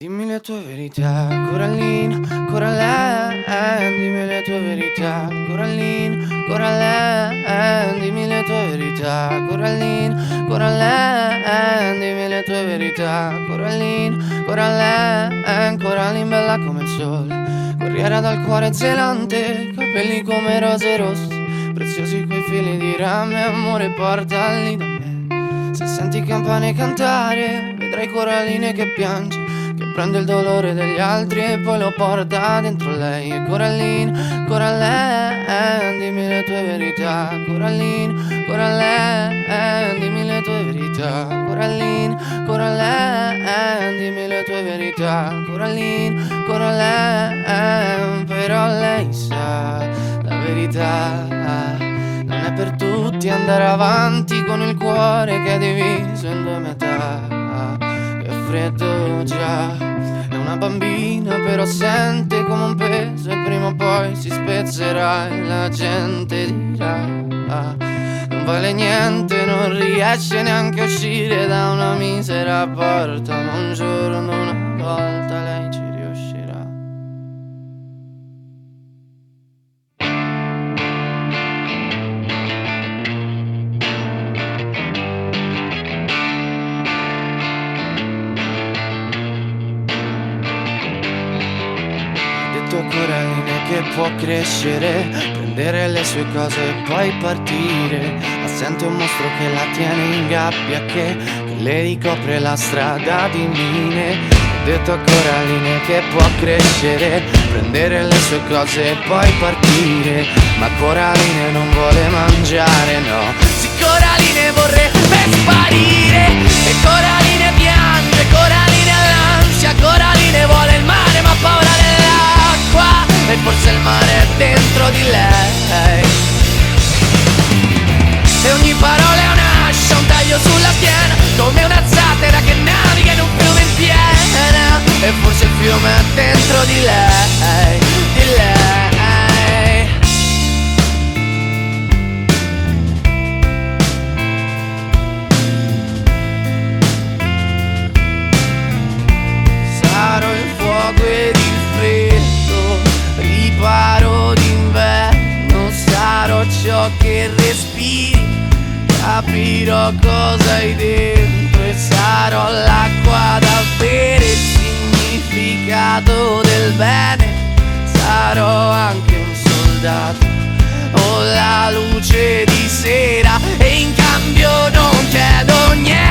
Dimmi le tue verità, Corallina, Coraline, dimmi le tue verità, Corallina, Coraline, dimmi le tue verità, Corallina, Coraline, dimmi le tue verità, Corallina, Coraline, Coraline bella come il sole, corriera dal cuore zelante, capelli come rose rosse, preziosi quei fili di rame, amore portali da me. Se senti campane cantare, vedrai Coralline che piange Prende il dolore degli altri e poi lo porta dentro lei. E Coraline, Coraline, dimmi le tue verità. Coraline, Coraline, dimmi le tue verità. Coraline, Coraline, dimmi le tue verità. Coraline, Coraline, però lei sa la verità. Non è per tutti andare avanti con il cuore che è diviso in due metà. Che freddo già. Una bambina però sente come un peso e prima o poi si spezzerà e la gente dirà ah, non vale niente, non riesce neanche a uscire da una misera porta, ma un giorno una volta lei ci detto Coraline che può crescere, prendere le sue cose e poi partire. Ma sente un mostro che la tiene in gabbia, che, che le ricopre la strada di mine. Ho detto a Coraline che può crescere, prendere le sue cose e poi partire. Ma Coraline non vuole mangiare, no. Sì, Coraline vorrebbe sparire. E Coraline piange, Coraline Il fiume è dentro di lei, di lei. Sarò il fuoco ed il freddo, riparo d'inverno, sarò ciò che respiri, capirò cosa hai dentro sarò l'acqua da bere, significato del bene, sarò anche un soldato. O la luce di sera e in cambio non chiedo niente,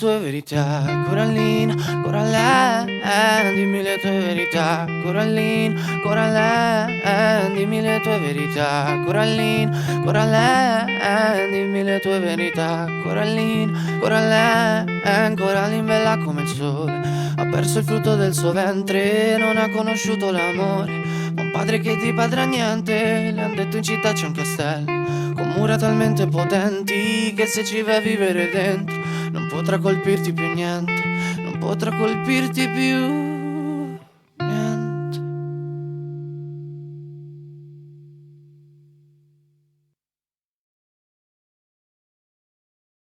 tue verità, Corallina, Coraline, dimmi le tue verità, Corallina, Coraline, dimmi le tue verità, Corallina, Coraline, dimmi le tue verità, Corallina, Coraline, Coraline bella come il sole, ha perso il frutto del suo ventre, non ha conosciuto l'amore, ma un padre che ti padrà niente, le han detto in città c'è un castello. Con mura talmente potenti che se ci vai a vivere dentro potrà colpirti più niente, non potrà colpirti più